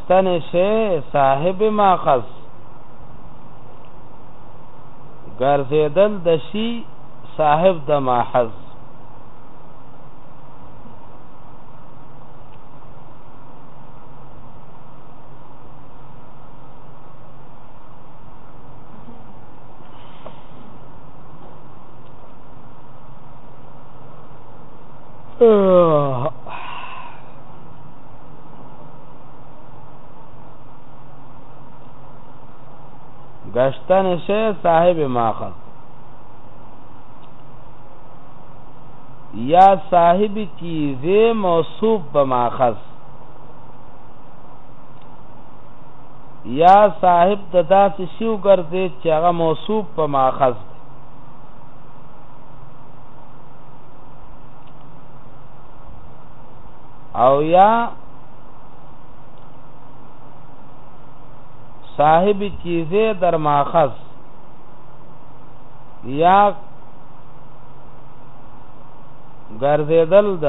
ستنې شي صاحب ماخذ ګرځېدل د شي صاحب د ماحذ گشتن شیخ صاحب ماخذ یا صاحب کی زی موصوب به ماخذ یا صاحب د داسې شیو ګرځي چې هغه موصوب په ماخذ او یا صاحب چیزه در ماخذ یا ګرځیدل د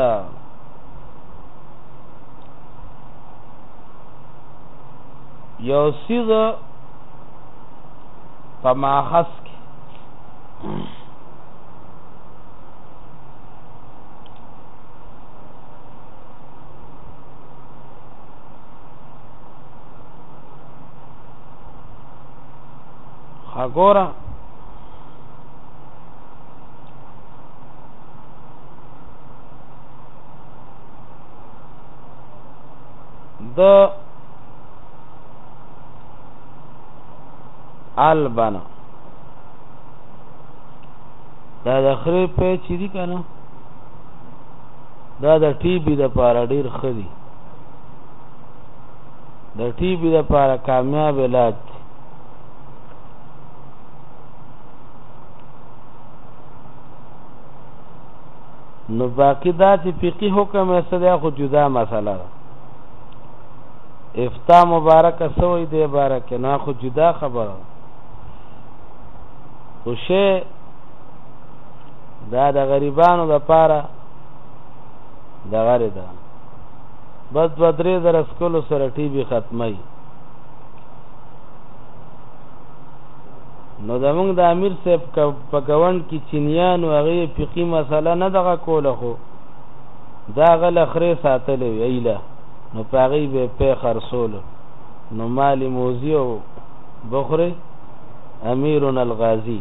یو سیز په ماخذ کې خاګورا د البنا دا د خره په چي دي کنه دا د ټي بي د پاره ډیر ښه دي د ټي بي د پاره کامیاب علاج دی نو باقی دا چې فقهي حکم یې څه دی خو جدا مسله ده افتا مبارک سوې دی بارک نه خو جدا خبره خو شی دا د غریبانو د پاره د غره ده بس دو درې زره سکلو سره ټي بي ختمي نو د موږ د امیر صاحب په ګوند کې چینیانو هغه فقهي مسله نه دغه کوله خو دا غل خره ساتلې ویله نو پاغي به په خرصول نو مال موزیو بخره امیرنا الغازی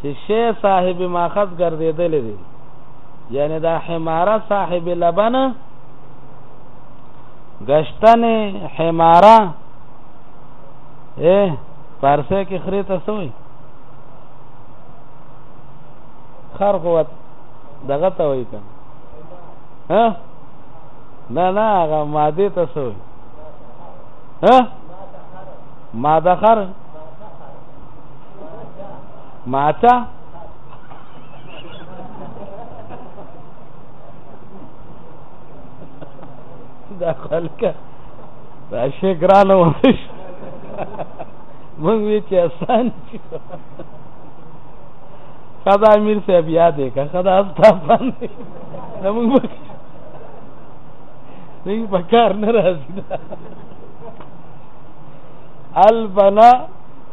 چې شی صاحب ماخذ ګرځېدلی دی یعنی دا حماره صاحب لبن گشتن حماره اے پارسه کې خري تاسو وي خر قوت دغه ته وي کنه ها نه نه هغه ماده تاسو وي ها ماده خر ماته دا خلک دا شي ګرانه ونه شي مونږ وی چې آسان شي خدا امیر صاحب یاد یې که خدا استا باندې نه مونږ به نه په کار نه راځي البنا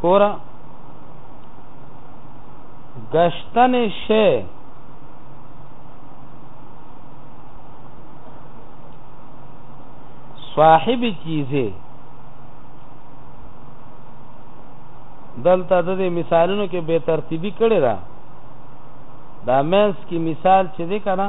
کورا گشتن شے صاحب چیزه دلته د دې مثالونو کې به ترتیبی کړی دا دا مینس کې مثال چې دی کنه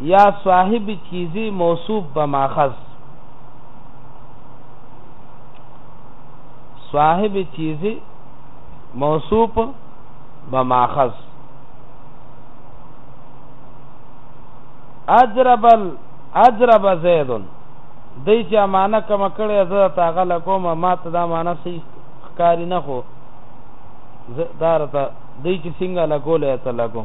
یا صاحب چیزی موصوف به ماخذ صاحب چیزی موصوف به ماخذ اجرب اجرب زید دای چې امانه کم کړي زه تا غل کوم ما ته دا معنی سي ښکاری نه خو زه دارته دای چې څنګه لګولې ته لګو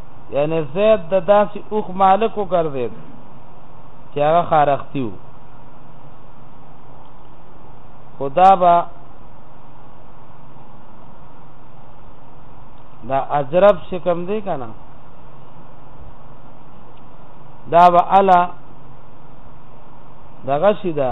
یعنې زید د داسې اوښ مالک وګرځېد چې هغه خارښتي و خو دا به دا اجرب چې کوم دی که نه دا به اله دغه شي ده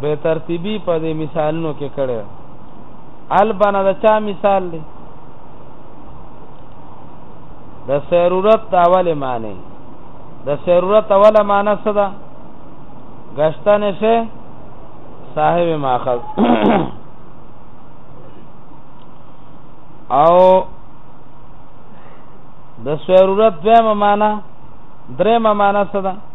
به ترتیبی په دې مثالونو کې کړي البنا دا چا مثال دی د ضرورت دا اوله معنی د ضرورت اوله معنی څه ده گشتن شه صاحب ماخذ او د ضرورت دویمه معنی درېمه معنی څه ده